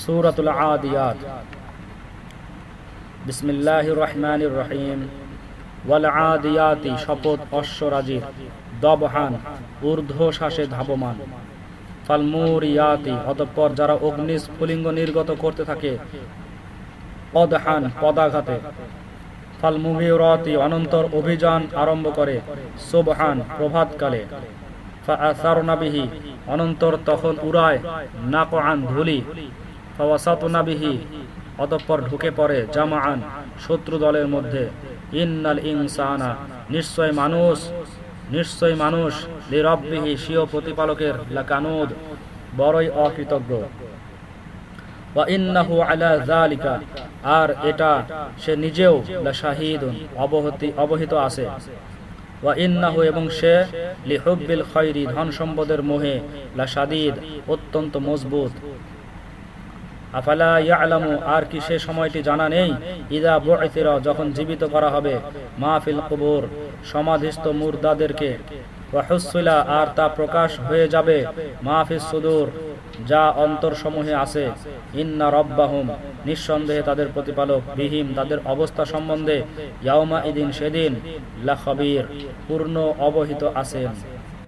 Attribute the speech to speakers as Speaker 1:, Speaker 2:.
Speaker 1: সুরাতুল আদিয়াত। বিসমিল্লাহির রহমানির রহিম ওয়াল আদিয়াতি, শপথ অশ্বরাজির। দবহান ঊর্ধ্ব শ্বাসে ধাবমান ফালমুরিয়াতি অতঃপর যারা অগ্নি স্ফুলিঙ্গ নির্গত করতে থাকে পদহান পদাঘাতে। ফালমুহিরতি অনন্তর অভিযান আরম্ভ করে, সোবহান প্রভাতকালে। ফাআসারনাবিহি অনন্তর তখন উড়ায়, নাকআন ধুলি। ফাওয়াসাতনাবিহি অতঃপর ঢুকে পড়ে জামাআন শত্রু দলের মধ্যে। ইন্নাল ইনসানা, নিশ্চয় মানুষ নিশ্চয় মানুষ, লিরব্বিহি স্বীয় প্রতিপালকের লাকানুদ, বড়ই অকৃতজ্ঞ। ওয়া ইন্নাহু আলা যালিকা, আর এটা সে নিজেও লাশাহিদুন, অবহতি অবহিত আছে। ওয়া ইন্নাহু এবং সে লিহুব্বিল খৈরি ধন সম্পদের মোহে লাশাদিদ অত্যন্ত মজবুত। আফালা ইয়ালামু, আর কি সে সময়টি জানা নেই। ইদা বুইতিরা, যখন জীবিত করা হবে মাহফিল কবুর, সমাধিস্থ মুর্দাদেরকে। ওয়াহুসিলা আর তা প্রকাশ হয়ে যাবে মাহফিস সুদূর, যা অন্তরসমূহে আছে। ইন্না রব্বাহুম, নিঃসন্দেহে তাদের প্রতিপালক, বিহিম তাদের অবস্থা সম্বন্ধে ইয়াউমা ইদিন সেদিন লা খবীর পূর্ণ অবহিত আছেন।